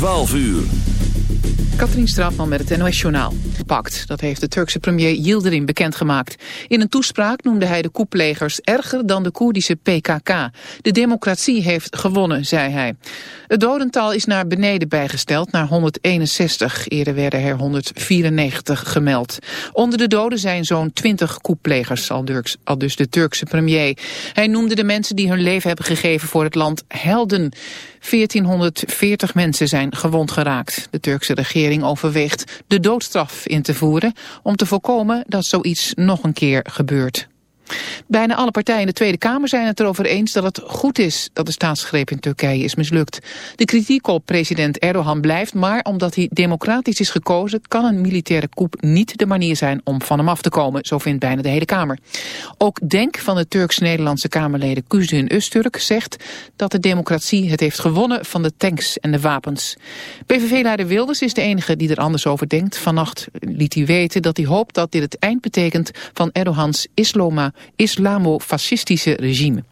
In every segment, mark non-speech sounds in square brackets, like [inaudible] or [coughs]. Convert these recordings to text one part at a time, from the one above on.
12 uur. Katrien Straatman met het NOS-journaal. Pakt, dat heeft de Turkse premier Yildirim bekendgemaakt. In een toespraak noemde hij de koeplegers erger dan de Koerdische PKK. De democratie heeft gewonnen, zei hij. Het dodental is naar beneden bijgesteld, naar 161. Eerder werden er 194 gemeld. Onder de doden zijn zo'n 20 koeplegers, al dus de Turkse premier. Hij noemde de mensen die hun leven hebben gegeven voor het land helden. 1440 mensen zijn gewond geraakt. De Turkse regering overweegt de doodstraf in te voeren... om te voorkomen dat zoiets nog een keer gebeurt. Bijna alle partijen in de Tweede Kamer zijn het erover eens dat het goed is dat de staatsgreep in Turkije is mislukt. De kritiek op president Erdogan blijft, maar omdat hij democratisch is gekozen kan een militaire coup niet de manier zijn om van hem af te komen, zo vindt bijna de hele Kamer. Ook Denk van de Turks-Nederlandse Kamerleden Kuzun Öztürk zegt dat de democratie het heeft gewonnen van de tanks en de wapens. PVV-leider Wilders is de enige die er anders over denkt. Vannacht liet hij weten dat hij hoopt dat dit het eind betekent van Erdogans isloma islamofascistische regime.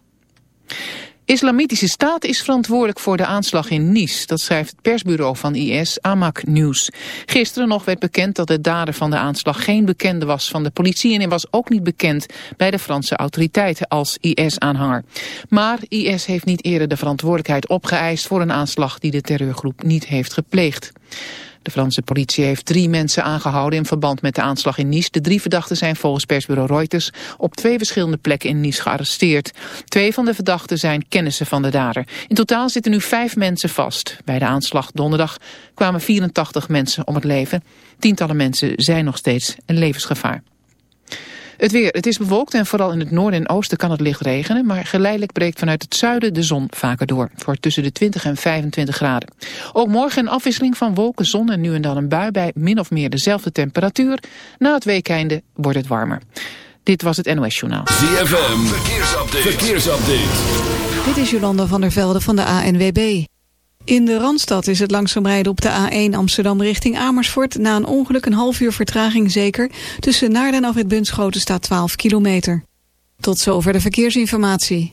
Islamitische Staat is verantwoordelijk voor de aanslag in Nice. Dat schrijft het persbureau van IS, Amak News. Gisteren nog werd bekend dat de dader van de aanslag geen bekende was van de politie... en hij was ook niet bekend bij de Franse autoriteiten als IS-aanhanger. Maar IS heeft niet eerder de verantwoordelijkheid opgeëist... voor een aanslag die de terreurgroep niet heeft gepleegd. De Franse politie heeft drie mensen aangehouden in verband met de aanslag in Nice. De drie verdachten zijn volgens persbureau Reuters op twee verschillende plekken in Nice gearresteerd. Twee van de verdachten zijn kennissen van de dader. In totaal zitten nu vijf mensen vast. Bij de aanslag donderdag kwamen 84 mensen om het leven. Tientallen mensen zijn nog steeds een levensgevaar. Het weer, het is bewolkt en vooral in het noorden en oosten kan het licht regenen, maar geleidelijk breekt vanuit het zuiden de zon vaker door, voor tussen de 20 en 25 graden. Ook morgen een afwisseling van wolken, zon en nu en dan een bui bij min of meer dezelfde temperatuur. Na het weekende wordt het warmer. Dit was het NOS Journaal. ZFM, verkeersupdate. verkeersupdate. Dit is Jolanda van der Velde van de ANWB. In de Randstad is het langzaam rijden op de A1 Amsterdam richting Amersfoort... na een ongeluk een half uur vertraging zeker. Tussen Naarden en het Bunschoten staat 12 kilometer. Tot zover de verkeersinformatie.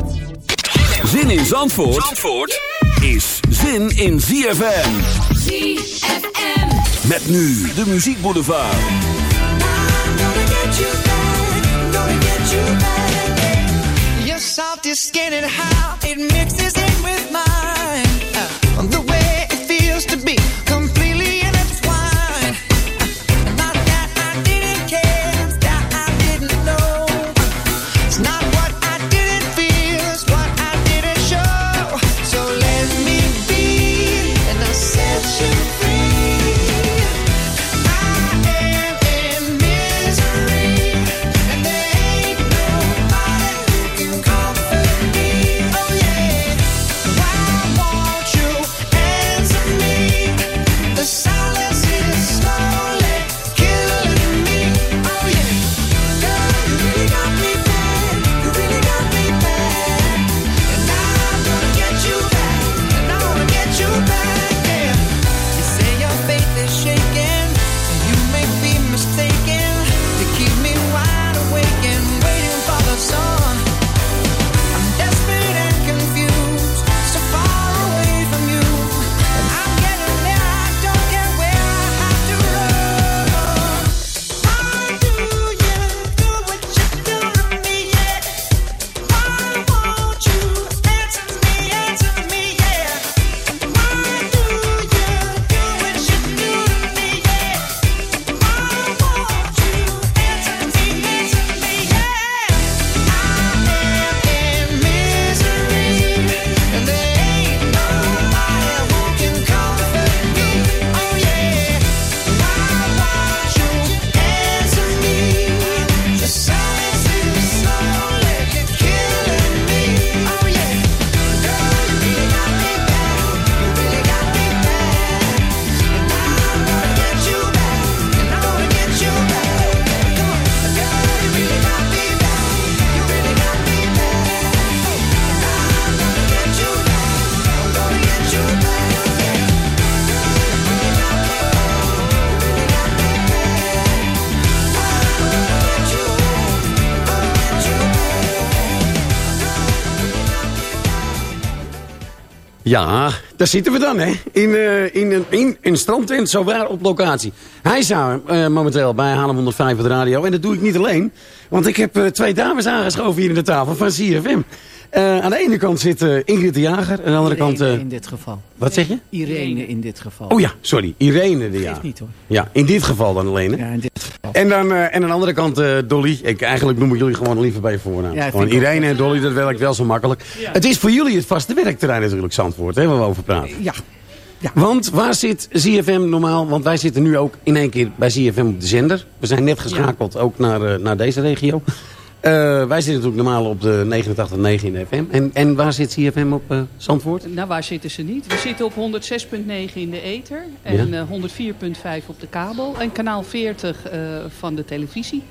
Zin in Zandvoort, Zandvoort is zin in ZFM. ZFM. Met nu de Muziek Boulevard. Your salty skin and how it mixes in with mine. Ja, daar zitten we dan, hè. In, eh, in, een in, in strandtent, zo waar op locatie. Hij zou uh, momenteel bij Haarlem 105 op de radio. En dat doe ik niet alleen. Want ik heb uh, twee dames aangeschoven hier in de tafel van CFM. Uh, aan de ene kant zit uh, Ingrid de Jager. Aan de andere Irene kant... Uh, in dit geval. Wat zeg je? Irene in dit geval. Oh ja, sorry. Irene de Jager. Niet hoor. Ja, in dit geval dan alleen. Hè? Ja, in dit geval. En dan en aan de andere kant Dolly. Ik, eigenlijk noem ik jullie gewoon liever bij je voornaam. Ja, gewoon Irene en Dolly, dat werkt wel zo makkelijk. Ja. Het is voor jullie het vaste werkterrein natuurlijk, Zandvoort, hè, waar we over praten. Ja. Ja. Want waar zit ZFM normaal? Want wij zitten nu ook in één keer bij ZFM op de zender. We zijn net geschakeld ook naar, naar deze regio. Uh, wij zitten natuurlijk normaal op de 89.9 in de FM. En, en waar zit CFM op uh, Zandvoort? Nou, waar zitten ze niet? We zitten op 106.9 in de ether. En Ja. uh, 104.5 op de kabel. En kanaal 40 van de televisie.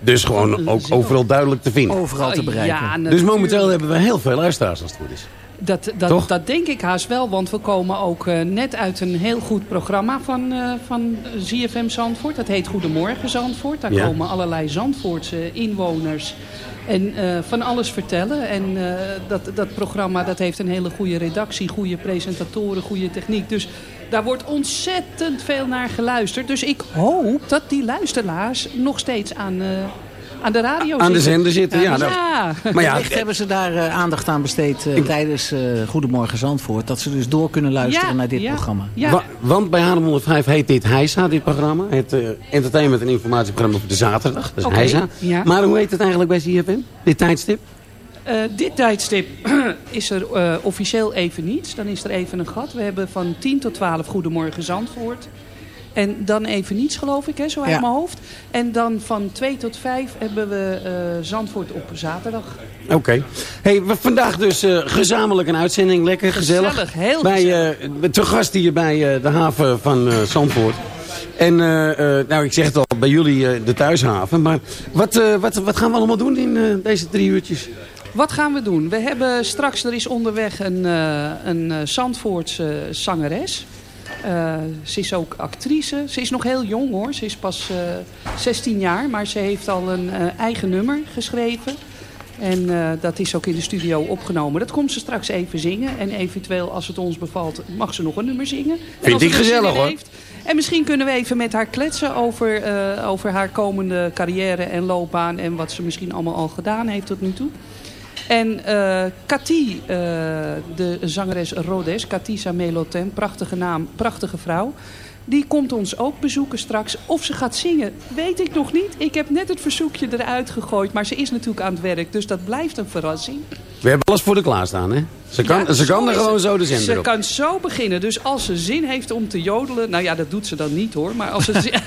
Dus gewoon ook overal duidelijk te vinden. Overal te bereiken. Ja, dus momenteel hebben we heel veel luisteraars als het goed is. Dat, Toch? dat, dat denk ik haast wel, want we komen ook uh, net uit een heel goed programma van, uh, van ZFM Zandvoort. Dat heet Goedemorgen Zandvoort. Daar Ja. komen allerlei Zandvoortse inwoners en uh, van alles vertellen. En dat, dat programma dat heeft een hele goede redactie, goede presentatoren, goede techniek. Dus daar wordt ontzettend veel naar geluisterd. Dus ik hoop dat die luisteraars nog steeds aan... aan de radio Aan de zitten. zender zitten, ja. dat- Ja. Maar ja, Wellicht hebben ze daar eh, aandacht aan besteed eh, tijdens eh, Goedemorgen Zandvoort. Dat ze dus door kunnen luisteren Ja, naar dit ja, programma. Ja. wa- want bij Haarlem 105 heet dit Heisa, dit programma. Het entertainment en informatieprogramma op de zaterdag. Dat is Oké, Heisa. ja. Maar hoe heet het eigenlijk bij ZFM? Dit tijdstip? Eh, dit tijdstip [clears throat] is er eh, officieel even niets. Dan is er even een gat. We hebben van 10 tot 12 Goedemorgen Zandvoort. En dan even niets geloof ik, hè, zo uit Ja. mijn hoofd. En dan van 2 tot 5 hebben we eh, Zandvoort op zaterdag. Oké. Hey, we vandaag dus eh, gezamenlijk een uitzending. Lekker, gezellig. Gezellig, heel bij, gezellig. eh, te gast hier bij eh, de haven van eh, Zandvoort. En eh, eh, nou, ik zeg het al, bij jullie de thuishaven. Maar wat, eh, wat, wat gaan we allemaal doen in eh, deze drie uurtjes? Wat gaan we doen? We hebben straks, er is onderweg een, eh, een eh, Zandvoortse zangeres. Eh, ze is ook actrice. Ze is nog heel jong hoor. Ze is pas eh 16 jaar. Maar ze heeft al een eh, eigen nummer geschreven. En eh, dat is ook in de studio opgenomen. Dat komt ze straks even zingen. En eventueel, als het ons bevalt, mag ze nog een nummer zingen. En Vind ik gezellig, hoor. heeft- En misschien kunnen we even met haar kletsen over, eh, over haar komende carrière en loopbaan. En wat ze misschien allemaal al gedaan heeft tot nu toe. En eh Cathy, eh, de zangeres Rhodes, Catisa Meloten, prachtige naam, prachtige vrouw. Die komt ons ook bezoeken straks. Of ze gaat zingen, weet ik nog niet. Ik heb net het verzoekje eruit gegooid. Maar ze is natuurlijk aan het werk, dus dat blijft een verrassing. We hebben alles voor de klaarstaan, hè? Ze kan, Ja, ze kan er gewoon het. zo de zender Ze op. kan zo beginnen. Dus als ze zin heeft om te jodelen... Nou ja, dat doet ze dan niet hoor. Maar als ze zin... [laughs]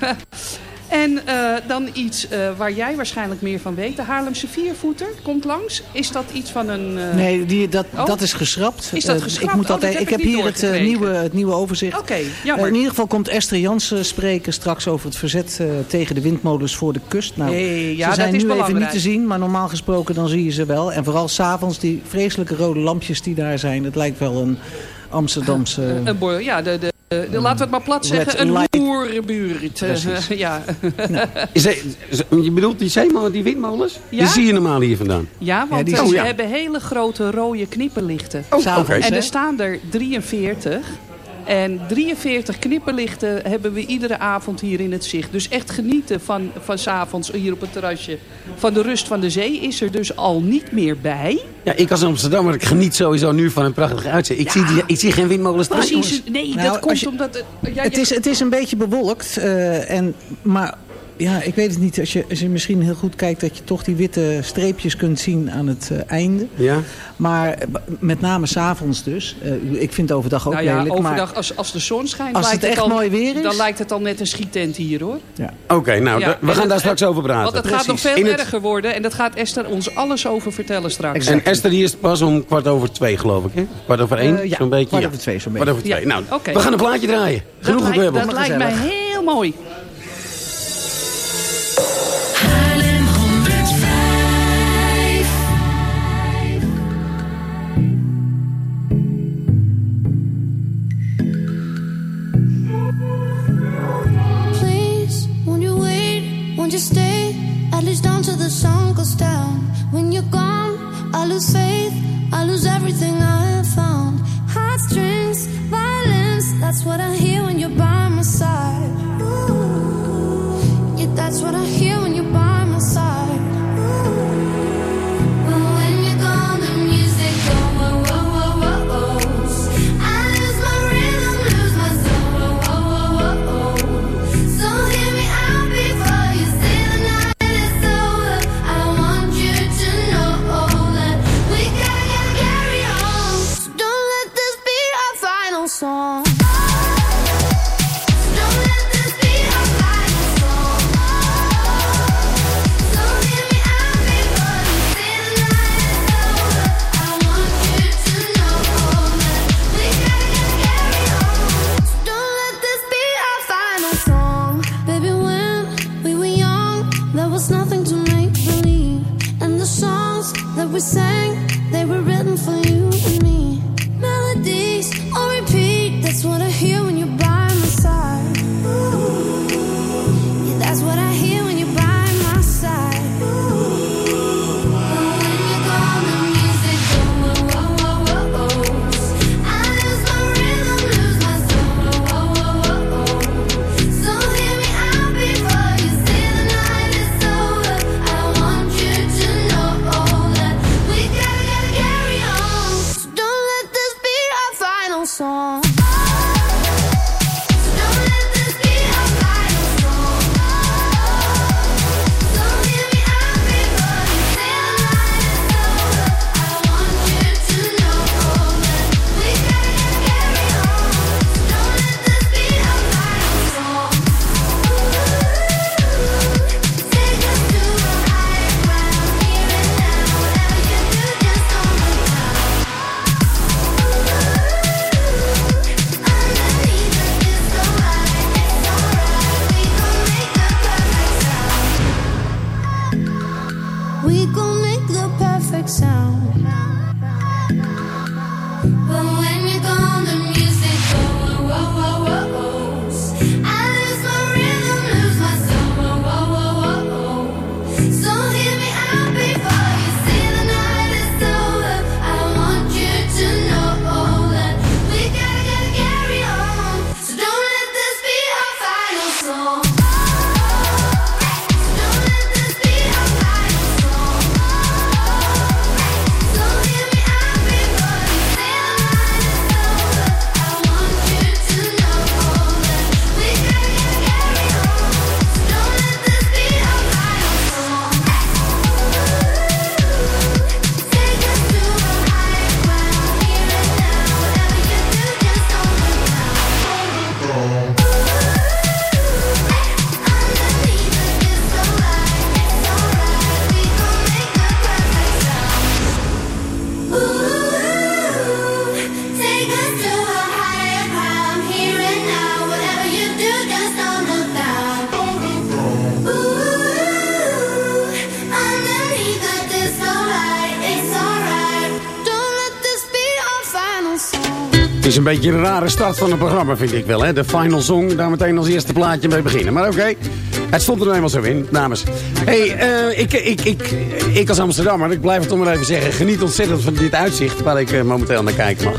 [laughs] En eh, dan iets eh, waar jij waarschijnlijk meer van weet. De Haarlemse viervoeter komt langs. Is dat iets van een... eh, Nee, die, dat, Oh. dat is geschrapt. Is dat geschrapt? Ik, moet Oh, dat, heb heb ik niet hier het, nieuwe, het nieuwe overzicht. Oké, in ieder geval komt Esther Jansen spreken straks over het verzet tegen de windmolens voor de kust. Nou, Nee, ja, ze zijn dat is nu even belangrijk. niet te zien, maar normaal gesproken dan zie je ze wel. En vooral s'avonds die vreselijke rode lampjes die daar zijn. Het lijkt wel een Amsterdamse... [laughs] Een ja, de, de, de- laten we het maar plat zeggen. Een light. boerenbuurt. Eh, [laughs] ja. Is hij- is- je bedoelt die zeemolen, die windmolens? Ja? Die zie je normaal hier vandaan. ja, want die ze Oh, ja. hebben hele grote rode knipperlichten. Oh. En er staan er 43. En 43 knipperlichten hebben we iedere avond hier in het zicht. Dus echt genieten van, van 's avonds hier op het terrasje. Van de rust van de zee is er dus al niet meer bij. Ja, ik als Amsterdammer, ik geniet sowieso nu van een prachtige uitzet. Ik, zie, die, ik zie geen windmolens Precies. Nee, Nou, dat komt als je- omdat... ja, Het is, het is een beetje bewolkt. eh, en, maar ja, ik weet het niet. Als je, als je misschien heel goed kijkt dat je toch die witte streepjes kunt zien aan het eh, einde. Ja? Maar eh, met name s'avonds dus. Eh, ik vind het overdag ook nou ja, lelijk. overdag als, als de zon schijnt, Als lijkt het echt al, mooi weer is? dan lijkt het al net een schietent hier hoor. Maar, Oké, nou, Ja, we en gaan het- daar straks over praten. Want het gaat nog veel In het- erger worden en dat gaat Esther ons alles over vertellen straks. Exact. En Esther, die is pas om kwart over twee, geloof ik, hè? Kwart over één, ja, zo'n beetje. kwart ja. over twee, zo'n Kwart beetje. over twee. Ja, Nou, oké. we gaan een plaatje draaien. Genoeg dat lijkt, dat lijkt mij heel mooi. lose faith, I lose everything I have found. Heartstrings, violence, that's what I hear when is een beetje een rare start van het programma, vind ik wel. Hè? De final song, daar meteen als eerste plaatje mee beginnen. Maar oké, het stond er nou eenmaal zo in, dames. hey, eh, ik, ik, ik, ik als Amsterdammer, ik blijf het toch maar even zeggen... geniet ontzettend van dit uitzicht waar ik eh, momenteel naar kijken mag.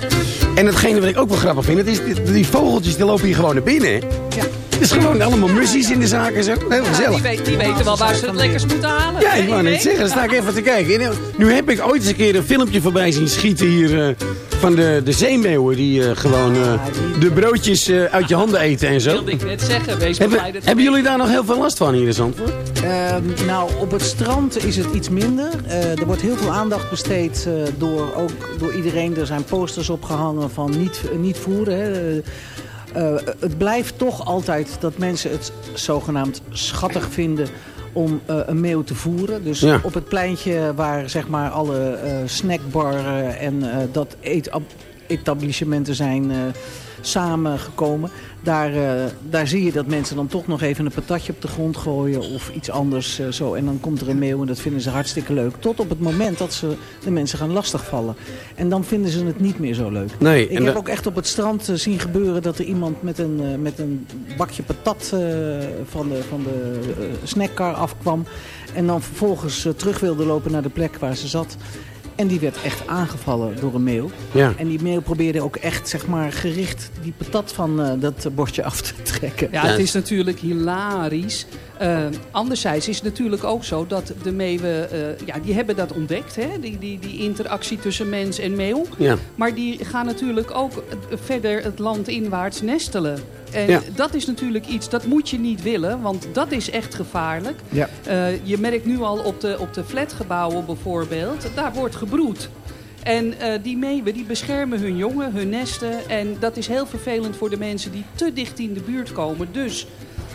En hetgene wat ik ook wel grappig vind, het is, die, die vogeltjes die lopen hier gewoon naar binnen. Ja. Het is gewoon allemaal muzies in de zaak en zo. Heel Ja, gezellig. die, weet- die weten wel waar ze het lekkers moeten halen. Ja, ik wou net idee. zeggen, daar sta ik even te kijken. En, eh, Nu heb ik ooit eens een keer een filmpje voorbij zien schieten hier... van de, de zeemeeuwen die eh, gewoon eh, de broodjes eh, uit je handen eten en zo. wilde ik net zeggen. Wees blij Hebben, dat hebben jullie daar nog heel veel last van hier in Zandvoort? Ehm, nou, op het strand is het iets minder. Eh, er wordt heel veel aandacht besteed eh, door, ook door iedereen. Er zijn posters opgehangen van niet, niet voeren. Hè. Het blijft toch altijd dat mensen het zogenaamd schattig vinden om eh, een meeuw te voeren. Dus Ja. op het pleintje waar zeg maar alle eh snackbarren en eh, dat eetab- etablissementen zijn eh, samengekomen. Daar, eh, daar zie je dat mensen dan toch nog even een patatje op de grond gooien of iets anders. eh, zo. En dan komt er een meeuw en dat vinden ze hartstikke leuk. Tot op het moment dat ze de mensen gaan lastigvallen. En dan vinden ze het niet meer zo leuk. Nee, Ik heb de- ook echt op het strand zien gebeuren dat er iemand met een, met een bakje patat van de, van de snackcar afkwam. En dan vervolgens terug wilde lopen naar de plek waar ze zat. En die werd echt aangevallen door een mail. Ja. En die mail probeerde ook echt zeg maar, gericht die patat van eh, dat bordje af te trekken. Ja, het is natuurlijk hilarisch. Eh, anderzijds is het natuurlijk ook zo dat de meeuwen... eh, ja, die hebben dat ontdekt, hè? Die, die, die interactie tussen mens en meeuw. Ja. Maar die gaan natuurlijk ook verder het land inwaarts nestelen. En Ja. dat is natuurlijk iets, dat moet je niet willen, want dat is echt gevaarlijk. Ja. Eh, je merkt nu al op de, op de flatgebouwen bijvoorbeeld, daar wordt gebroed. En eh, die meeuwen die beschermen hun jongen, hun nesten. En dat is heel vervelend voor de mensen die te dicht in de buurt komen. Dus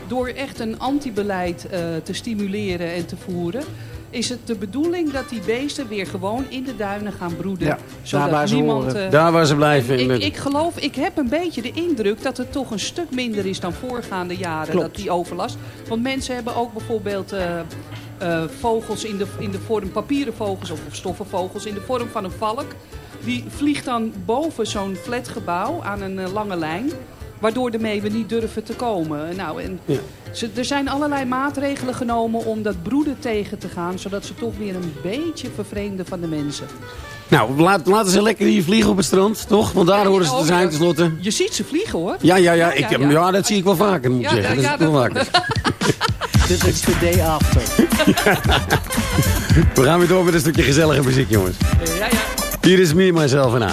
door echt een antibeleid eh, te stimuleren en te voeren... is het de bedoeling dat die beesten weer gewoon in de duinen gaan broeden. Ja, zodat daar waar ze niemand, eh, Daar waar ze blijven. ik, ik geloof, ik heb een beetje de indruk dat het toch een stuk minder is dan voorgaande jaren. Klopt. Dat die overlast. Want mensen hebben ook bijvoorbeeld eh, eh, vogels in de, in de vorm, papieren vogels of, of stoffen vogels in de vorm van een valk. Die vliegt dan boven zo'n flatgebouw aan een lange lijn. Waardoor de meeuwen niet durven te komen. Nou, en Ja. ze, er zijn allerlei maatregelen genomen om dat broeden tegen te gaan. Zodat ze toch weer een beetje vervreemden van de mensen. Nou, laat, laten ze lekker hier vliegen op het strand, toch? Want daar horen ze te zijn tenslotte. Je ziet ze vliegen hoor. Ja, ja, ja, ik, ja, dat zie ik wel vaker, moet ik Ja, zeggen. ja, dat is ja, wel vaker. [laughs] Dit is de day after. [laughs] We gaan weer door met een stukje gezellige muziek, jongens. Ja, ja. Hier is Me, Myself en I.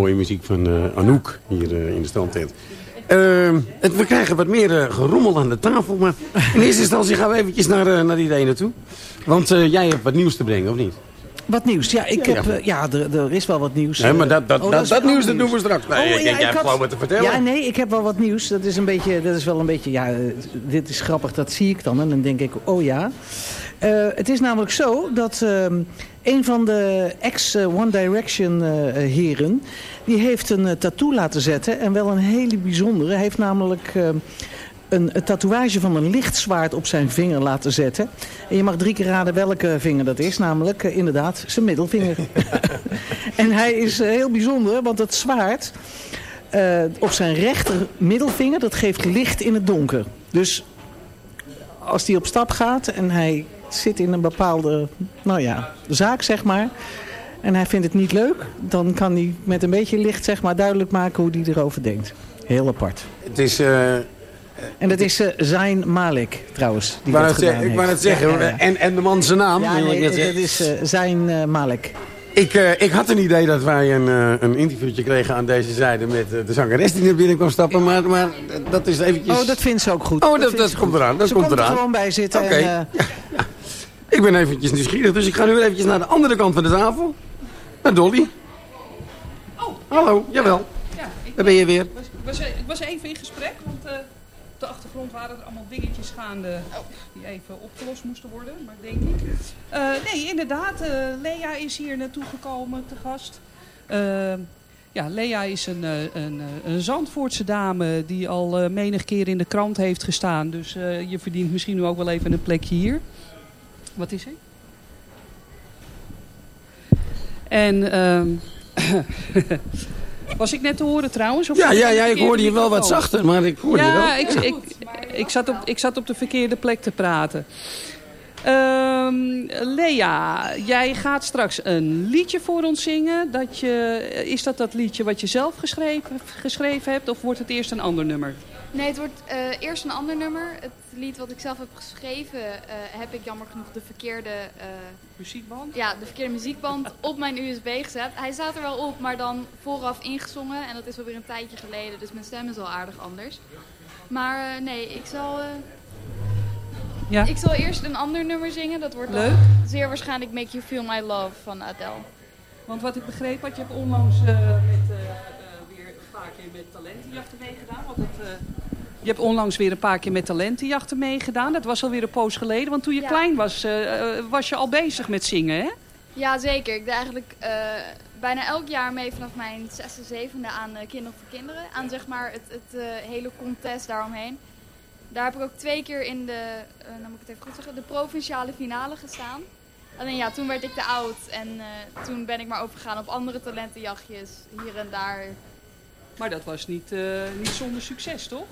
mooie muziek van eh, Anouk hier eh, in de strandtent. Ehm, het, we krijgen wat meer eh, gerommel aan de tafel. Maar in eerste instantie gaan we eventjes naar, eh, naar die ene toe. Want jij hebt wat nieuws te brengen, of niet? Wat nieuws? Ja, ik Ja, heb, ja. ja er, er is wel wat nieuws. Nee, maar dat, dat, oh, dat, nieuws dat doen we straks. Nee, Oh, ik, ja, ik, jij hebt gewoon wat te vertellen. Ja, nee, ik heb wel wat nieuws. Dat is, een beetje, dat is wel een beetje, ja, dit is grappig, dat zie ik dan. En dan denk ik, oh ja. Het is namelijk zo dat ehm, een van de ex-One Direction eh, heren... die heeft een eh, tattoo laten zetten. En wel een hele bijzondere. Hij heeft namelijk... een, een tatoeage van een lichtzwaard op zijn vinger laten zetten. En je mag drie keer raden welke vinger dat is. Namelijk, eh, inderdaad, zijn middelvinger. [laughs] en hij is eh, heel bijzonder, want het zwaard eh, op zijn rechter middelvinger... dat geeft licht in het donker. Dus als hij op stap gaat en hij zit in een bepaalde nou ja, zaak, zeg maar... en hij vindt het niet leuk... dan kan hij met een beetje licht zeg maar, duidelijk maken hoe hij erover denkt. Heel apart. Het is... eh, En dat is eh Zayn Malik, trouwens. Die ik wou dat het zeggen, gedaan ik wou het heeft. zeggen. Ja, ja, ja. En, en de man zijn naam. Ja, nee, dat zeggen. is eh eh, Malik. Ik, ik had een idee dat wij een, een interviewtje kregen aan deze zijde met de zangeres die naar binnen kwam stappen. Maar, maar dat is eventjes... Oh, dat vindt ze ook goed. Oh, dat, dat ze komt eraan. Dat ze komt komt er eraan. gewoon bij zitten. Oké. [laughs] Ik ben eventjes nieuwsgierig, dus ik ga nu weer eventjes naar de andere kant van de tafel. Naar Dolly. Oh. Hallo, jawel. Ja, ik Daar ben je weer. was, was, ik was even in gesprek, want eh, de achtergrond waren er allemaal dingetjes gaande die even opgelost moesten worden, maar denk ik. Eh, nee, inderdaad, eh, Lea is hier naartoe gekomen te gast. Ja, Lea is een, eh, een, eh, een Zandvoortse dame die al eh, menig keer in de krant heeft gestaan. Dus eh, je verdient misschien nu ook wel even een plekje hier. Wat is er? En ehm, [coughs] was ik net te horen trouwens? Of Ja, ja, ja, ik hoorde je wel wat zachter, maar ik hoorde je ja, wel. Ik, ik, ik, zat op, ik zat op de verkeerde plek te praten. Ehm, Lea, jij gaat straks een liedje voor ons zingen. Dat je, is dat dat liedje wat je zelf geschreven, geschreven hebt of wordt het eerst een ander nummer? Nee, het wordt eh, eerst een ander nummer. Het lied wat ik zelf heb geschreven, eh, heb ik jammer genoeg de verkeerde, eh, Muziekband? ja, de verkeerde muziekband [laughs] op mijn USB gezet. Hij staat er wel op, maar dan vooraf ingezongen. En dat is alweer een tijdje geleden, dus mijn stem is al aardig anders. Maar eh, nee, ik zal, Ja. ik zal eerst een ander nummer zingen. Dat wordt Leuk. zeer waarschijnlijk Make You Feel My Love van Adele. Want wat ik begreep had, je hebt onlangs met, weer een paar keer met talentenjachten meegedaan. Want het, je hebt onlangs weer een paar keer met talentenjachten meegedaan. Dat was alweer een poos geleden. Want toen je Ja. klein was, eh, eh, was je al bezig met zingen, hè? Ja, zeker. Ik deed eigenlijk eh, bijna elk jaar mee vanaf mijn zesde, zevende aan eh, Kinderen voor Kinderen. Aan zeg maar het, het hele contest daaromheen. Daar heb ik ook twee keer in de, nou moet ik het even goed zeggen, de provinciale finale gestaan. Alleen ja, toen werd ik te oud en toen ben ik maar overgegaan op andere talentenjachtjes hier en daar. Maar dat was niet, niet zonder succes, toch?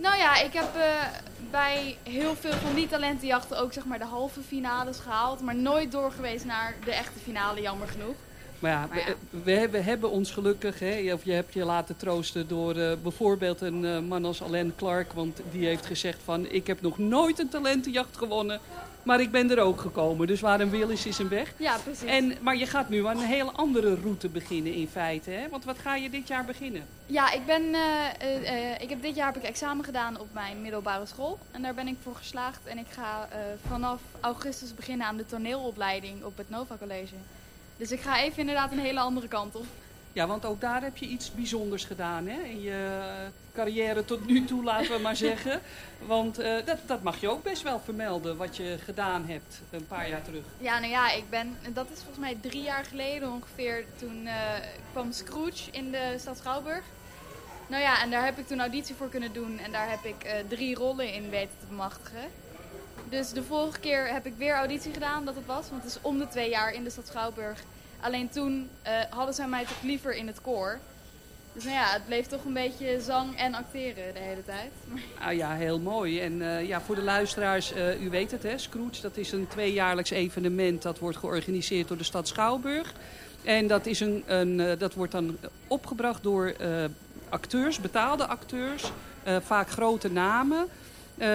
Nou ja, ik heb eh, bij heel veel van die talentenjachten ook zeg maar de halve finales gehaald. Maar nooit doorgeweest naar de echte finale, jammer genoeg. Maar ja, Maar ja. We, we hebben, hebben ons gelukkig, hè, of je hebt je laten troosten door eh, bijvoorbeeld een eh, man als Alain Clark. Want die heeft gezegd van, ik heb nog nooit een talentenjacht gewonnen. Maar ik ben er ook gekomen. Dus waar een wil is, is een weg. Ja, precies. En, maar je gaat nu aan een hele andere route beginnen in feite. Hè? Want wat ga je dit jaar beginnen? Ja, ik, ben, eh, eh, eh, ik heb dit jaar heb ik examen gedaan op mijn middelbare school. En daar ben ik voor geslaagd. En ik ga vanaf augustus beginnen aan de toneelopleiding op het Nova College. Dus ik ga even inderdaad een hele andere kant op. Ja, want ook daar heb je iets bijzonders gedaan hè? in je carrière tot nu toe, laten we maar [laughs] zeggen. Want eh, dat, dat mag je ook best wel vermelden, wat je gedaan hebt een paar jaar terug. Ja, nou ja, ik ben, dat is volgens mij drie jaar geleden ongeveer. Toen eh, kwam Scrooge in de stad Schouwburg. Nou ja, en daar heb ik toen auditie voor kunnen doen. En daar heb ik eh, drie rollen in weten te bemachtigen. Dus de vorige keer heb ik weer auditie gedaan dat het was. Want het is om de twee jaar in de stad Schouwburg. Alleen toen eh, hadden zij mij toch liever in het koor. Dus nou ja, het bleef toch een beetje zang en acteren de hele tijd. Nou [laughs] ja, heel mooi. En eh, ja, voor de luisteraars, eh, u weet het hè, Scrooge, dat is een tweejaarlijks evenement. Dat wordt georganiseerd door de stad Schouwburg. En dat, is een, een, dat wordt dan opgebracht door acteurs, betaalde acteurs. vaak grote namen.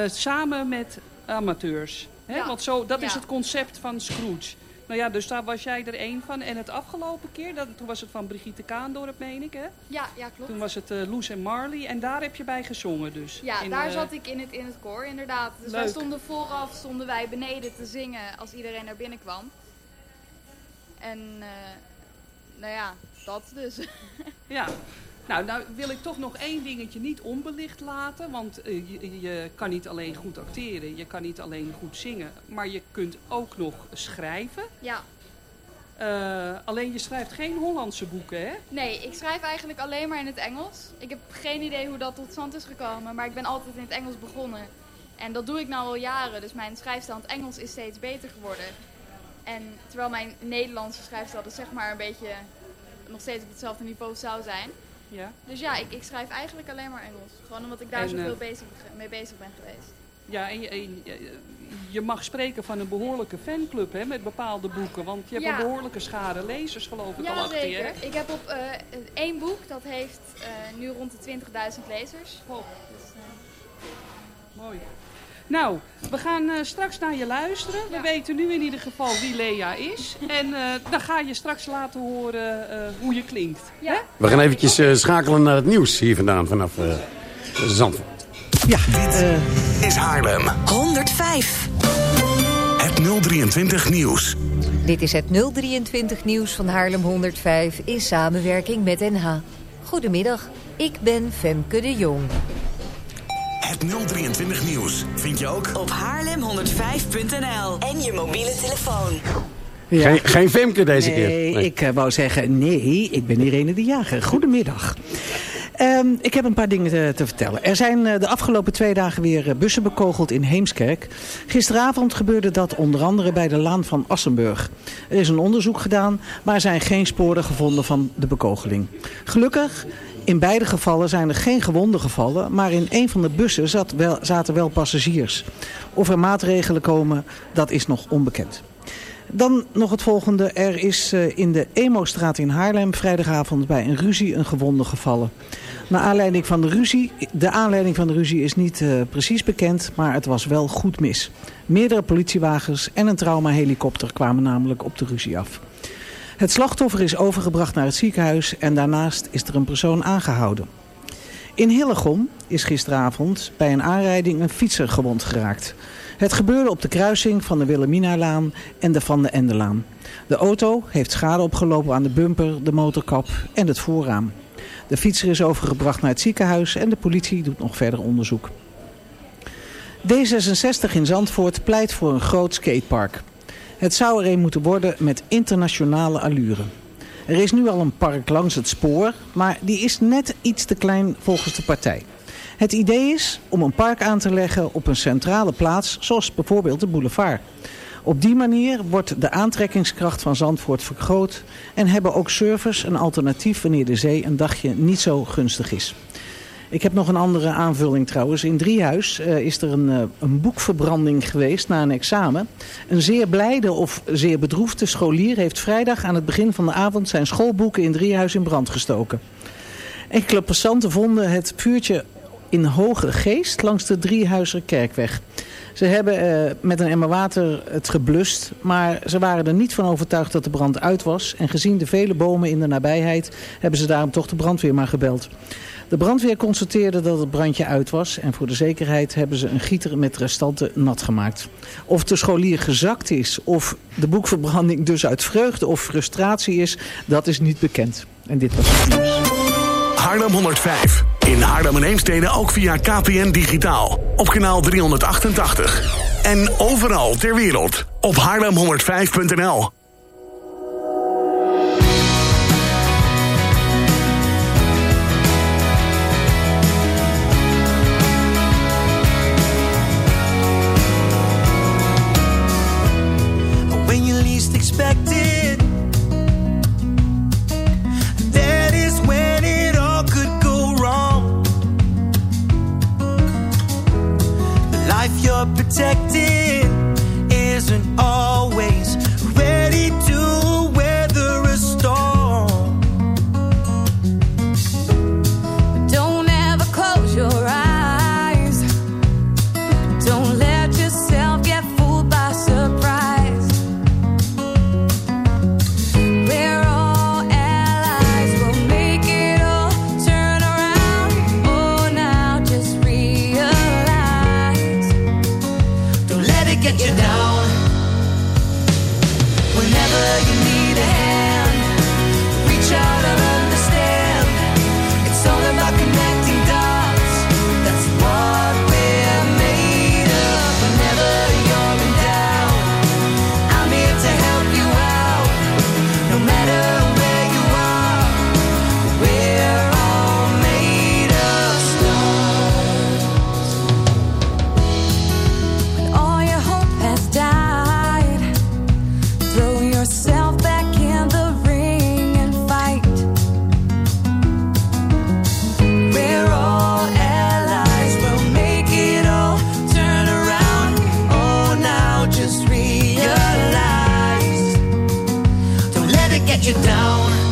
samen met amateurs. Hè? Ja. Want zo, dat is het concept van Scrooge. Nou ja, dus daar was jij er één van. En het afgelopen keer, dat, toen was het van Brigitte Kaandorp, meen ik hè? Ja, ja klopt. Toen was het eh, Loes en Marley. En daar heb je bij gezongen dus. Ja, In, daar eh, zat ik in het, in het koor, inderdaad. Dus wij Leuk. stonden vooraf, stonden wij beneden te zingen als iedereen naar binnen kwam. En, eh, nou ja, dat dus. [laughs] Ja. Nou, nou wil ik toch nog één dingetje niet onbelicht laten. Want eh, je, je kan niet alleen goed acteren, je kan niet alleen goed zingen. Maar je kunt ook nog schrijven. ja, Eh, alleen je schrijft geen Hollandse boeken, hè? nee, ik schrijf eigenlijk alleen maar in het Engels. Ik heb geen idee hoe dat tot stand is gekomen, maar ik ben altijd in het Engels begonnen. En dat doe ik nou al jaren, dus mijn schrijfstand Engels is steeds beter geworden. En terwijl mijn Nederlandse schrijfstijl dus zeg maar een beetje nog steeds op hetzelfde niveau zou zijn. Ja. Dus ja, ik, ik schrijf eigenlijk alleen maar Engels. Gewoon omdat ik daar En, zoveel eh, bezig, mee bezig ben geweest. Ja, en je, en je- mag spreken van een behoorlijke fanclub hè, met bepaalde boeken. Want je hebt Ja. een behoorlijke schare lezers, geloof ik, al Ja, achter je. hè? zeker. Ik heb op eh, één boek, dat heeft eh, nu rond de 20.000 lezers. Oh. Dus, Mooi. Nou, we gaan eh, straks naar je luisteren. We Ja. weten nu in ieder geval wie Lea is. En eh, dan ga je straks laten horen eh, hoe je klinkt. ja. We gaan eventjes eh, schakelen naar het nieuws hier vandaan, vanaf eh Zandvoort. is Haarlem. 105. Het 023 Nieuws. Dit is het 023 nieuws van Haarlem 105 in samenwerking met NH. Goedemiddag, ik ben Femke de Jong. Het 023 Nieuws. Vind je ook? Op haarlem105.nl en je mobiele telefoon. Geen, geen Femke deze nee, keer. ik eh, wou zeggen, nee, ik ben Irene de Jager. Goedemiddag. Ehm, ik heb een paar dingen te, te vertellen. Er zijn eh, de afgelopen twee dagen weer eh, bussen bekogeld in Heemskerk. Gisteravond gebeurde dat onder andere bij de Laan van Assenburg. Er is een onderzoek gedaan, maar er zijn geen sporen gevonden van de bekogeling. Gelukkig, in beide gevallen zijn er geen gewonden gevallen, maar in een van de bussen zat wel, zaten wel passagiers. Of er maatregelen komen, dat is nog onbekend. Dan nog het volgende. Er is eh, in de Emo-straat in Haarlem vrijdagavond bij een ruzie een gewonde gevallen. Naar aanleiding van de ruzie, de aanleiding van de ruzie is niet eh, precies bekend, maar het was wel goed mis. Meerdere politiewagens en een traumahelikopter kwamen namelijk op de ruzie af. Het slachtoffer is overgebracht naar het ziekenhuis en daarnaast is er een persoon aangehouden. In Hillegom is gisteravond bij een aanrijding een fietser gewond geraakt. Het gebeurde op de kruising van de Wilhelminalaan en de Van de Endelaan. De auto heeft schade opgelopen aan de bumper, de motorkap en het voorraam. De fietser is overgebracht naar het ziekenhuis en de politie doet nog verder onderzoek. D66 in Zandvoort pleit voor een groot skatepark. Het zou er een moeten worden met internationale allure. Er is nu al een park langs het spoor, maar die is net iets te klein volgens de partij. Het idee is om een park aan te leggen op een centrale plaats, zoals bijvoorbeeld de boulevard. Op die manier wordt de aantrekkingskracht van Zandvoort vergroot en hebben ook surfers een alternatief wanneer de zee een dagje niet zo gunstig is. Ik heb nog een andere aanvulling trouwens. In Driehuis uh, is er een, uh, een boekverbranding geweest na een examen. Een zeer blijde of zeer bedroefde scholier heeft vrijdag aan het begin van de avond zijn schoolboeken in Driehuis in brand gestoken. Enkele passanten vonden het vuurtje in hoge geest langs de Driehuizer kerkweg. Ze hebben uh, met een emmer water het geblust, maar ze waren er niet van overtuigd dat de brand uit was. En gezien de vele bomen in de nabijheid hebben ze daarom toch de brandweer maar gebeld. De brandweer constateerde dat het brandje uit was en voor de zekerheid hebben ze een gieter met restanten nat gemaakt. Of de scholier gezakt is of de boekverbranding dus uit vreugde of frustratie is, dat is niet bekend. En dit was het nieuws. Haarlem 105. In Haarlem en Heemstede ook via KPN Digitaal. Op kanaal 388. En overal ter wereld op haarlem105.nl. you down.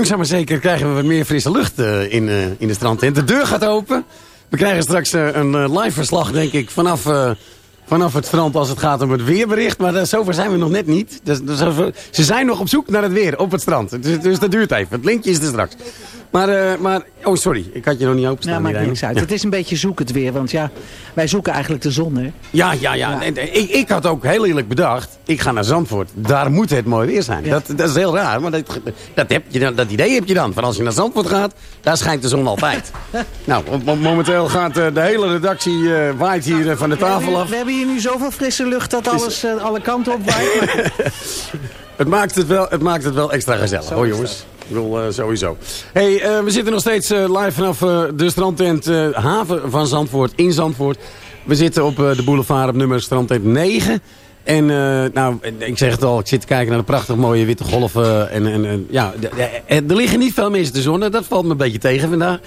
Langzaam maar zeker krijgen we wat meer frisse lucht eh, in, eh, in de strandtent. De deur gaat open. We krijgen straks eh, een live verslag, denk ik, vanaf, vanaf het strand als het gaat om het weerbericht. Maar zover zijn we nog net niet. Dus, dus ze zijn nog op zoek naar het weer op het strand. Dus, dus dat duurt even. Het linkje is er straks. Maar, eh, maar oh sorry, ik had je nog niet openstaan. Ja, maakt Irene. niks uit. Ja. Het is een beetje zoek het weer. Want ja, wij zoeken eigenlijk de zon, hè? Ja, ja, ja. En, Ik, ik had ook heel eerlijk bedacht, ik ga naar Zandvoort. Daar moet het mooi weer zijn. Dat, dat is heel raar, maar dat, dat, heb je dat idee heb je dan. Van als je naar Zandvoort gaat, daar schijnt de zon altijd. [laughs] nou, mo- mo- momenteel gaat eh, de hele redactie eh, waait hier van de tafel af. We hebben hier nu zoveel frisse lucht dat alles alle kanten op waait. maar- [laughs] Het maakt het wel, het maakt het wel extra gezellig, hoor jongens. Ik bedoel, eh, sowieso. hey, eh, we zitten nog steeds eh, live vanaf de strandtent Haven van Zandvoort in Zandvoort. We zitten op de boulevard op nummer strandtent 9. En nou, ik zeg het al, ik zit te kijken naar de prachtig mooie witte golven. En, en, ja, de- de- er liggen niet veel mensen te zonnen. Dat valt me een beetje tegen vandaag.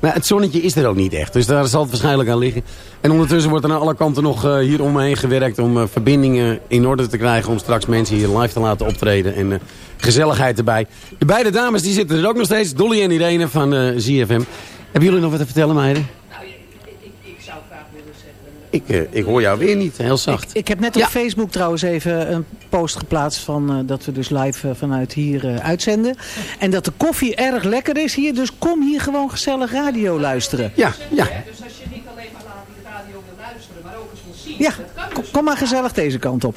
Maar het zonnetje is er ook niet echt. Dus daar zal het waarschijnlijk aan liggen. En ondertussen wordt er aan alle kanten nog hier omheen gewerkt... om verbindingen in orde te krijgen... om straks mensen hier live te laten optreden. En gezelligheid erbij. De beide dames die zitten er ook nog steeds. Dolly en Irene van eh ZFM. Hebben jullie nog wat te vertellen, meiden? Ik zou graag willen zeggen... Ik, eh, ik hoor jou weer niet, heel zacht. Ik heb net op Facebook trouwens even een post geplaatst van eh, dat we dus live eh, vanuit hier uitzenden. En dat de koffie erg lekker is hier, dus kom hier gewoon gezellig radio luisteren. Ja, ja. Dus als je niet alleen maar radio wil luisteren, maar ook eens wil zien. Ja, dat kan kom, dus. kom maar gezellig deze kant op.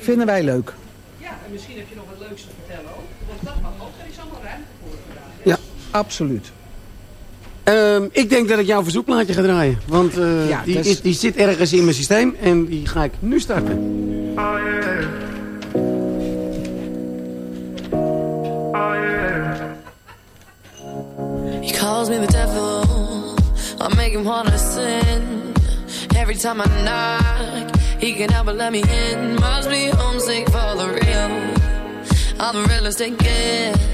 Vinden wij leuk. Ja, en misschien heb je nog wat leuks te vertellen ook. Want dat mag ook. Er is allemaal ruimte voor vandaag. Ja. Absoluut. Ehm, ik denk dat ik jouw verzoekplaatje ga draaien. Want eh, Ja, die, dus- is, die zit ergens in mijn systeem. En die ga ik nu starten. He calls me the devil. I make him wanna sin. Every time I knock, he can help but let me in. Must be homesick for the real. I'm the realest it gets.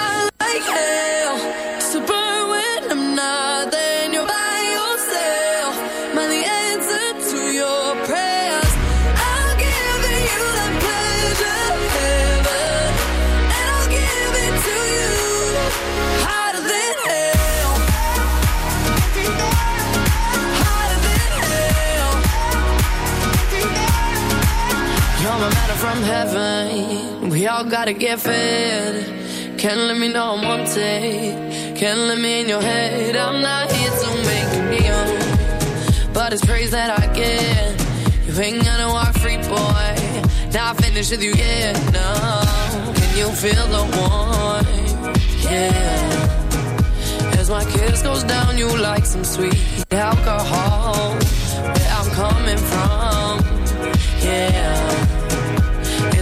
My matter from heaven. We all gotta get fed. Can't let me know I'm wanted. Can't let me in your head. I'm not here to make you. But it's praise that I get. You ain't gonna walk free, boy. Now I finish with you, yeah. No. Can you feel the warmth? Yeah. As my kiss goes down, you like some sweet alcohol. Where I'm coming from, yeah.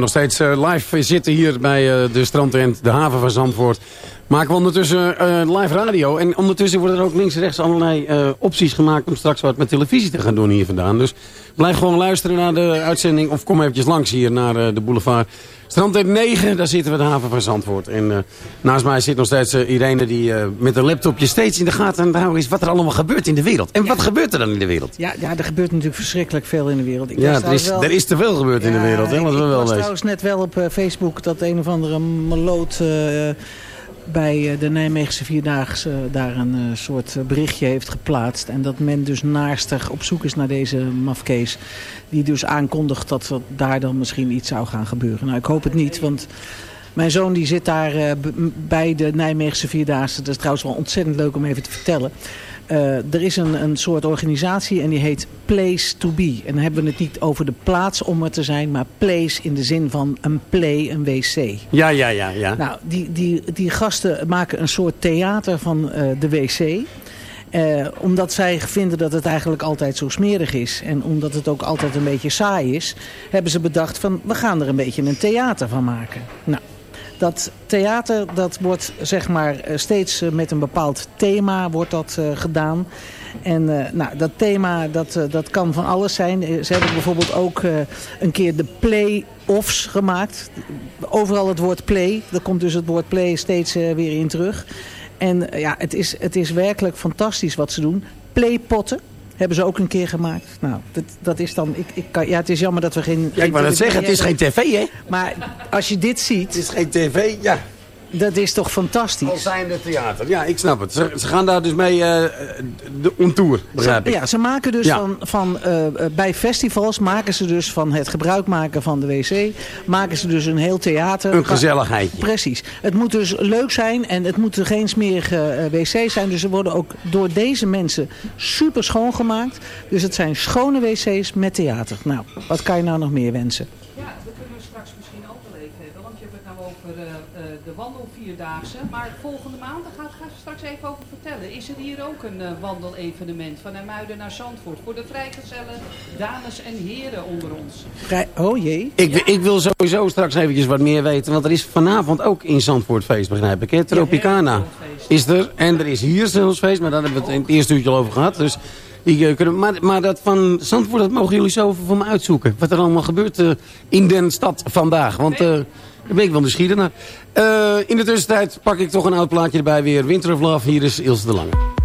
Nog steeds eh, live zitten hier bij eh, de strandtent, de haven van Zandvoort... maken we ondertussen eh, live radio. En ondertussen worden er ook links en rechts allerlei opties gemaakt... om straks wat met televisie te gaan doen hier vandaan. Dus blijf gewoon luisteren naar de uitzending... of kom eventjes langs hier naar eh, de boulevard. Strandtent 9, daar zitten we de haven van Zandvoort. En eh, naast mij zit nog steeds eh, Irene die met een laptopje steeds in de gaten houden is... wat er allemaal gebeurt in de wereld. En wat gebeurt er dan in de wereld? Ja, ja, er gebeurt natuurlijk verschrikkelijk veel in de wereld. Ik Ja, er is, wel- er is te veel gebeurd in de wereld, hè, ik- wat we ik wel was trouwens net wel op Facebook dat een of andere maloot eh, bij eh, de Nijmeegse Vierdaagse daar een eh, soort eh, berichtje heeft geplaatst. En dat men dus naastig op zoek is naar deze mafkees. Die dus aankondigt dat daar dan misschien iets zou gaan gebeuren. Nou, ik hoop het niet, want... Mijn zoon die zit daar bij de Nijmeegse Vierdaagse. Dat is trouwens wel ontzettend leuk om even te vertellen. Eh, er is een, een soort organisatie en die heet Place to Be. En dan hebben we het niet over de plaats om er te zijn, maar place in de zin van een play, een wc. Ja, ja, ja, ja. Nou, die, die, die gasten maken een soort theater van eh, de wc. Eh, omdat zij vinden dat het eigenlijk altijd zo smerig is. En omdat het ook altijd een beetje saai is. Hebben ze bedacht van we gaan er een beetje een theater van maken. Nou, dat theater dat wordt zeg maar eh, steeds eh, met een bepaald thema wordt dat, eh, gedaan. En nou, dat thema dat, dat kan van alles zijn. Ze hebben bijvoorbeeld ook een keer de play-offs gemaakt. Overal het woord play. Daar komt dus het woord play steeds weer in terug. En ja, het is, het is werkelijk fantastisch wat ze doen. Playpotten hebben ze ook een keer gemaakt. Nou, dat, dat is dan... Ik, ik kan, ja, het is jammer dat we geen... Ja, ik wou net zeggen, het is geen tv, hè? Maar als je dit ziet... Het is geen tv, ja. Dat is toch fantastisch? Al zijnde theater. Ja, ik snap het. Ze, ze gaan daar dus mee eh de on tour, begrijp ik. Ja, ze maken dus Ja. van, van eh, eh, bij festivals maken ze dus van het gebruik maken van de wc, maken ze dus een heel theater. Een gezelligheidje. Precies. Het moet dus leuk zijn en het moeten geen smerige wc's zijn. Dus ze worden ook door deze mensen super schoongemaakt. Dus het zijn schone wc's met theater. Nou, wat kan je nou nog meer wensen? Ja, dat kunnen we straks misschien ook wel even hebben. Want je hebt het nou over eh, eh, de Maar volgende maand, daar ga ik straks even over vertellen. Is er hier ook een wandelevenement van Hermuiden naar Zandvoort. Voor de vrijgezellen, dames en heren onder ons. Oh jee. Ik, ik wil sowieso straks eventjes wat meer weten. Want er is vanavond ook in Zandvoort feest, begrijp ik. Tropicana is er. En er is hier zelfs feest. Maar daar hebben we het in het eerste uurtje al over gehad. Dus die, kunnen, maar, maar dat van Zandvoort, dat mogen jullie zo voor me uitzoeken. Wat er allemaal gebeurt in den stad vandaag. Want... daar ben ik wel nieuwsgierig naar. Eh, in de tussentijd pak ik toch een oud plaatje erbij weer. Winter of Love, hier is Ilse de Lange.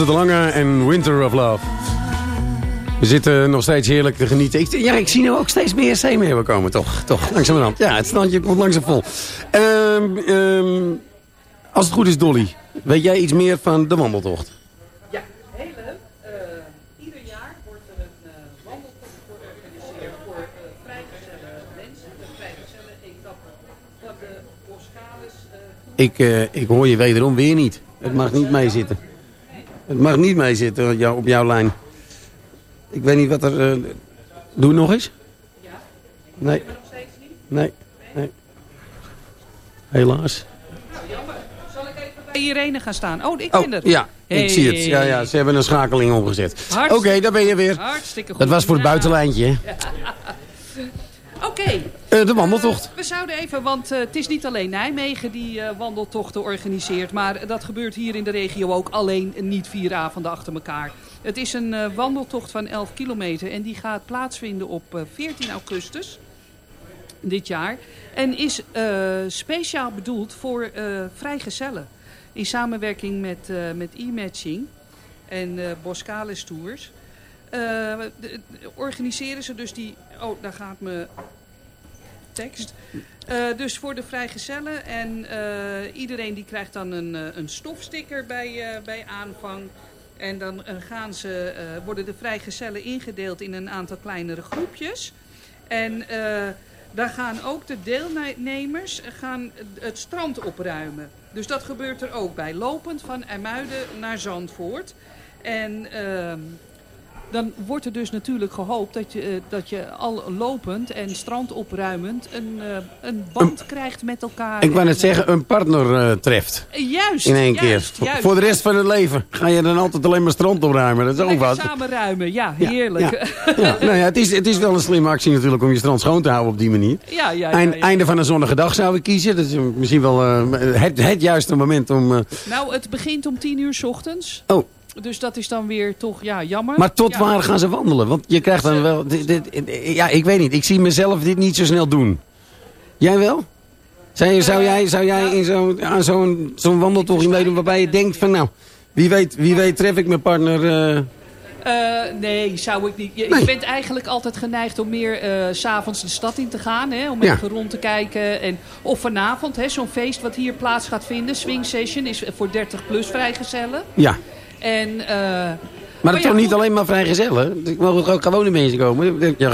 Ilse de Lange en Winter of Love. We zitten nog steeds heerlijk te genieten. Ik, ja, ik zie nu ook steeds meer zeemeeuwen komen, toch? Toch, langzamerhand. Ja, het standje komt langzaam vol. Ehm, ehm, als het goed is, Dolly. Weet jij iets meer van de wandeltocht? Ja, heel leuk. Eh, ieder jaar wordt er een eh, wandeltocht georganiseerd voor vrijgezelle mensen. De vrijgezelle etappe van de Boskalis. Ik, ik hoor je wederom weer niet. Het mag niet meezitten. Het mag niet meezitten op jou- op jouw lijn. Ik weet niet wat er... eh, doe het nog eens. Nee. Nee. nee. Helaas. Zal ik even bij Irene gaan staan? Oh, ik Oh, ben er. ja, ik zie het. Ja, ja, ze hebben een schakeling omgezet. Oké, daar ben je weer. Hartstikke goed. Dat was voor het Ja. buitenlijntje. [laughs] Oké. Eh, de wandeltocht. We zouden even, want eh, het is niet alleen Nijmegen die eh, wandeltochten organiseert. Maar dat gebeurt hier in de regio ook alleen niet vier avonden achter elkaar. Het is een eh, wandeltocht van 11 kilometer en die gaat plaatsvinden op eh, 14 augustus dit jaar. En is eh, speciaal bedoeld voor eh, vrijgezellen. In samenwerking met, eh, met e-matching en eh Boskalis Tours. Eh, organiseren ze dus die... Oh, daar gaat me Eh, dus voor de vrijgezellen. En eh, iedereen die krijgt dan een, eh, een stofsticker bij, bij aanvang. En dan gaan ze, worden de vrijgezellen ingedeeld in een aantal kleinere groepjes. En daar gaan ook de deelnemers gaan het strand opruimen. Dus dat gebeurt er ook bij. Lopend van Ermuiden naar Zandvoort. En ehm, dan wordt er dus natuurlijk gehoopt dat je, eh, dat je al lopend en strandopruimend een, eh, een band krijgt met elkaar. Ik wou net En, zeggen, een partner eh, treft. eh, Juist. In één juist, keer. juist. Voor de rest van het leven ga je dan altijd alleen maar strand opruimen. Dat is ook wat. samen ruimen, ja, heerlijk. Ja, ja. [laughs] Nou ja, het, is, het is wel een slimme actie natuurlijk om je strand schoon te houden op die manier. Ja, ja, ja, Eind-. Einde van een zonnige dag zou ik kiezen. Dat is misschien wel eh, het, het juiste moment om... eh, Nou, het begint om tien uur 's ochtends. oh, Dus dat is dan weer toch, ja, jammer. maar tot Ja. waar gaan ze wandelen? Want je krijgt dan wel... dit- dit- ja, ik weet niet. Ik zie mezelf dit niet zo snel doen. Jij wel? Zou, zou jij, zou jij in zo'n aan zo'n zo'n wandeltocht meedoen waarbij je denkt van nou... Wie weet, wie weet tref ik mijn partner... eh, Eh, nee, zou ik niet. Je, Nee. Je bent eigenlijk altijd geneigd om meer eh, s s'avonds de stad in te gaan. Hè, om Ja. even rond te kijken. En, of vanavond, hè, zo'n feest wat hier plaats gaat vinden. Swing Session is voor 30 plus vrijgezellen. ja. En, eh, Maar dat ja, toch niet alleen maar vrijgezellen? Er mogen ook gewone mensen komen. Ja,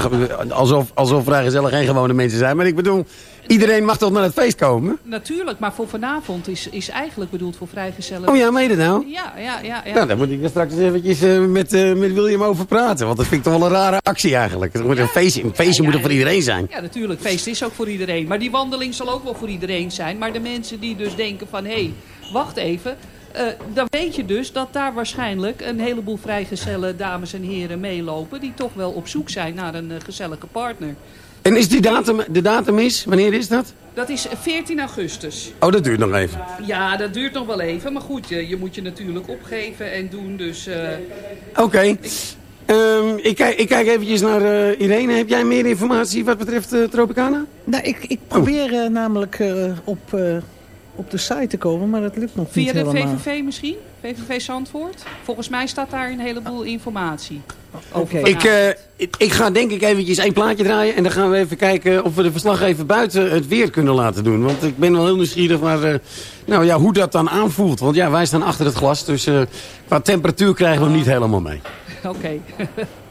alsof, alsof vrijgezellen geen gewone mensen zijn. Maar ik bedoel, iedereen mag toch naar het feest komen? Natuurlijk, maar voor vanavond is, is eigenlijk bedoeld voor vrijgezellen. Oh ja, dat nou? Ja, ja, ja. ja. Nou, daar moet ik er straks eventjes eh, met, eh, met William over praten. Want dat vind ik toch wel een rare actie eigenlijk. Het moet een feestje, een feestje moet er voor iedereen zijn. Ja, natuurlijk. Feest is ook voor iedereen. Maar die wandeling zal ook wel voor iedereen zijn. Maar de mensen die dus denken van... hé, hey, wacht even. Eh, dan weet je dus dat daar waarschijnlijk een heleboel vrijgezellen dames en heren meelopen... die toch wel op zoek zijn naar een eh, gezellige partner. En is die datum, de datum is, wanneer is dat? Dat is 14 augustus. Oh, dat duurt nog even. Ja, dat duurt nog wel even. Maar goed, je, je moet je natuurlijk opgeven en doen. Dus eh, Oké. Ehm, ik, kijk, ik kijk eventjes naar eh, Irene. Heb jij meer informatie wat betreft Tropicana? Nou, ik, ik probeer namelijk eh, op, eh, op de site te komen, maar dat lukt nog via niet de helemaal. VVV misschien? VVV Zandvoort? Volgens mij staat daar een heleboel informatie. Oké. Ik, eh, ik, ik ga denk ik eventjes één plaatje draaien. En dan gaan we even kijken of we de verslaggever buiten het weer kunnen laten doen. Want ik ben wel heel nieuwsgierig waar, eh, nou ja, hoe dat dan aanvoelt. Want ja, wij staan achter het glas. Dus eh, qua temperatuur krijgen we hem niet helemaal mee. Oké. [laughs]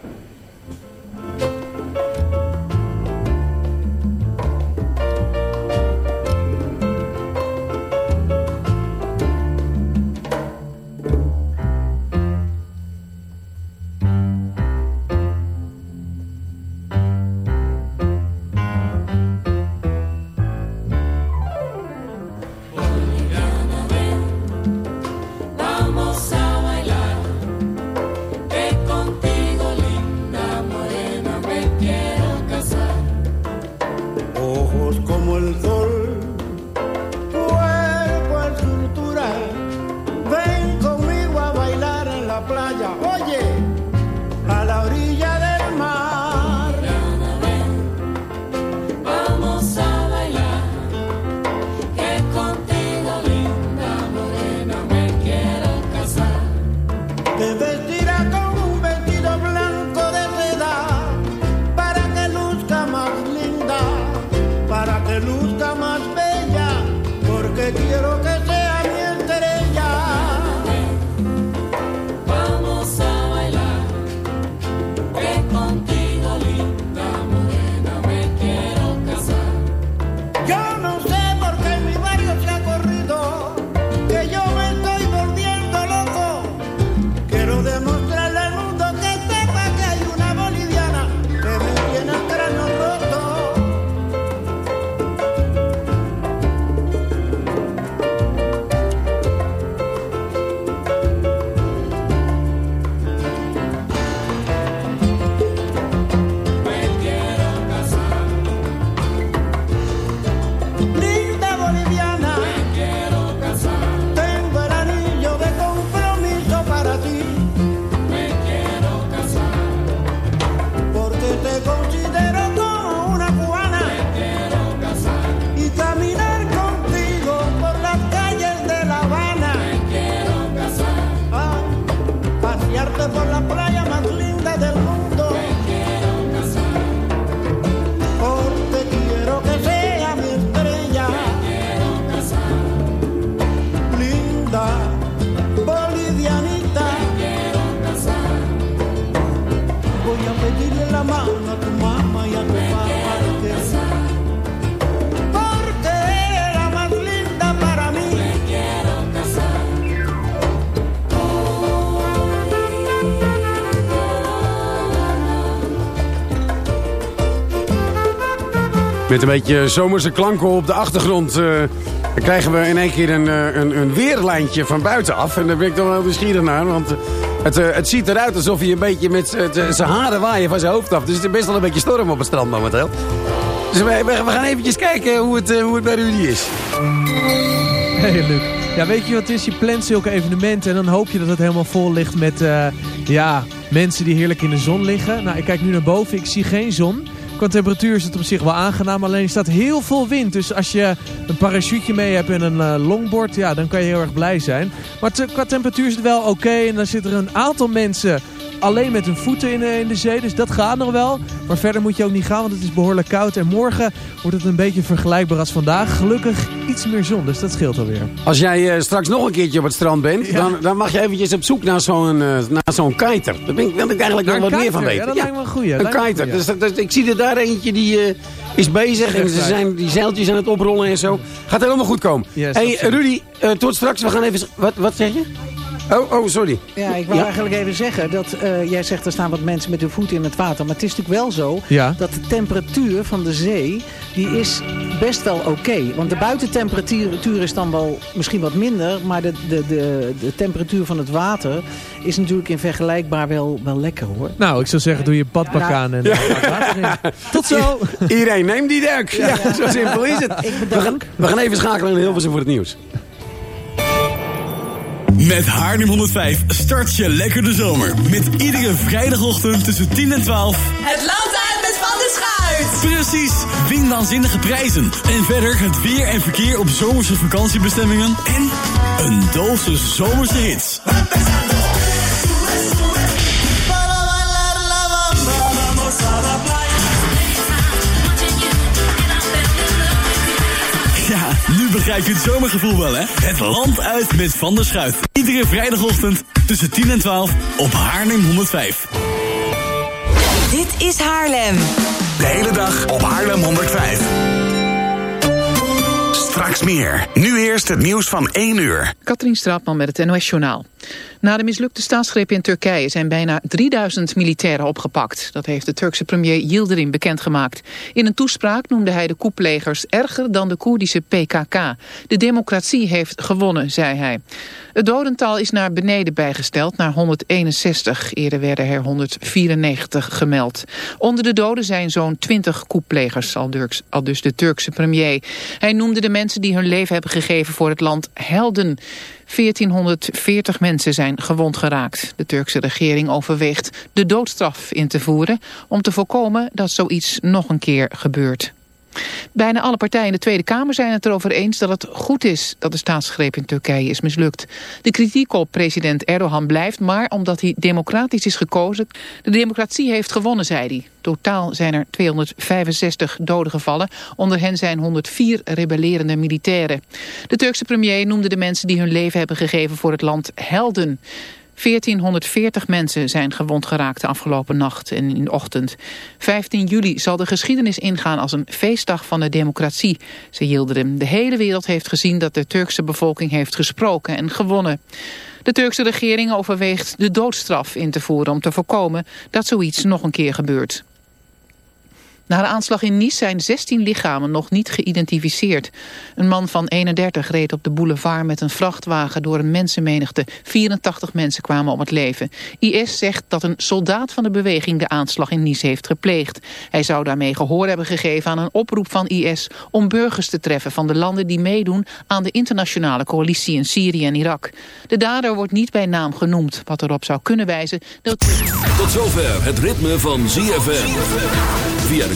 Met een beetje zomerse klanken op de achtergrond... eh, dan krijgen we in één keer een, eh, een, een weerlijntje van buitenaf. En daar ben ik dan wel nieuwsgierig naar. Want eh, het, het ziet eruit alsof hij een beetje met zijn haren waaien van zijn hoofd af. Dus het is best wel een beetje storm op het strand momenteel. Dus we, we, gaan eventjes kijken hoe het, hoe het bij Rudy is. Hey Luc. Ja, weet je wat het is? Je plant zulke evenementen en dan hoop je dat het helemaal vol ligt met ja, mensen die heerlijk in de zon liggen. Nou, ik kijk nu naar boven, ik zie geen zon. Qua temperatuur is het op zich wel aangenaam, alleen er staat heel veel wind. Dus als je een parachute mee hebt en een eh, longboard, ja, dan kan je heel erg blij zijn. Maar qua temperatuur is het wel oké en dan zitten er een aantal mensen alleen met hun voeten in de, in de zee. Dus dat gaat nog wel. Maar verder moet je ook niet gaan, want het is behoorlijk koud. En morgen wordt het een beetje vergelijkbaar als vandaag. Gelukkig iets meer zon, dus dat scheelt alweer. Als jij eh, straks nog een keertje op het strand bent... Dan, dan mag je eventjes op zoek naar zo'n eh, naar zo'n kiter. Daar ben ik, wil ik eigenlijk nog wat meer van weten. Ja, dat lijkt me een goeie. Een kiter. Dus, dus ik zie er daar eentje die eh, is bezig. En ze zijn die zeiltjes aan het oprollen en zo. Gaat helemaal goed komen. Yes, hey. Rudy, tot straks. We gaan even... Wat, wat zeg je? Oh, oh, sorry. Ja, ik wil Ja. eigenlijk even zeggen dat eh, jij zegt er staan wat mensen met hun voeten in het water. Maar het is natuurlijk wel zo Ja. dat de temperatuur van de zee, die is best wel oké. Want de buitentemperatuur is dan wel misschien wat minder. Maar de, de, de, de temperatuur van het water is natuurlijk in vergelijkbaar wel, wel lekker hoor. Nou, ik zou zeggen, doe je badpak Ja. aan en Ja. eh, water in. Tot zo! Iedereen, neem die duik. Ja, zo simpel is het. We gaan, we gaan even schakelen naar Hilversum voor het nieuws. Met Haarlem 105 start je lekker de zomer. Met iedere vrijdagochtend tussen 10 en 12. Het land uit met Van der Schuit. Precies, win waanzinnige prijzen. En verder het weer en verkeer op zomerse vakantiebestemmingen. En een doosje zomerse hits. Begrijp je het zomergevoel wel, hè? Het land uit met Van der Schuit. Iedere vrijdagochtend tussen 10 en 12 op Haarlem 105. Dit is Haarlem. De hele dag op Haarlem 105. Straks meer. Nu eerst het nieuws van 1 uur. Katrien Straatman met het NOS-journaal. Na de mislukte staatsgreep in Turkije zijn bijna 3000 militairen opgepakt. Dat heeft de Turkse premier Yildirim bekendgemaakt. In een toespraak noemde hij de koeplegers erger dan de Koerdische PKK. De democratie heeft gewonnen, zei hij. Het dodental is naar beneden bijgesteld, naar 161. Eerder werden er 194 gemeld. Onder de doden zijn zo'n 20 koeplegers, al dus, de Turkse premier. Hij noemde de mensen die hun leven hebben gegeven voor het land helden. 1440 mensen zijn gewond geraakt. De Turkse regering overweegt de doodstraf in te voeren... om te voorkomen dat zoiets nog een keer gebeurt. Bijna alle partijen in de Tweede Kamer zijn het erover eens dat het goed is dat de staatsgreep in Turkije is mislukt. De kritiek op president Erdogan blijft, maar omdat hij democratisch is gekozen, de democratie heeft gewonnen, zei hij. Totaal zijn er 265 doden gevallen, onder hen zijn 104 rebellerende militairen. De Turkse premier noemde de mensen die hun leven hebben gegeven voor het land helden. 1440 mensen zijn gewond geraakt de afgelopen nacht en in de ochtend. 15 juli zal de geschiedenis ingaan als een feestdag van de democratie, zei Yildirim. De hele wereld heeft gezien dat de Turkse bevolking heeft gesproken en gewonnen. De Turkse regering overweegt de doodstraf in te voeren om te voorkomen dat zoiets nog een keer gebeurt. Na de aanslag in Nice zijn 16 lichamen nog niet geïdentificeerd. Een man van 31 reed op de boulevard met een vrachtwagen door een mensenmenigte. 84 mensen kwamen om het leven. IS zegt dat een soldaat van de beweging de aanslag in Nice heeft gepleegd. Hij zou daarmee gehoor hebben gegeven aan een oproep van IS... om burgers te treffen van de landen die meedoen aan de internationale coalitie in Syrië en Irak. De dader wordt niet bij naam genoemd, wat erop zou kunnen wijzen dat... Tot zover het ritme van ZFM. Via de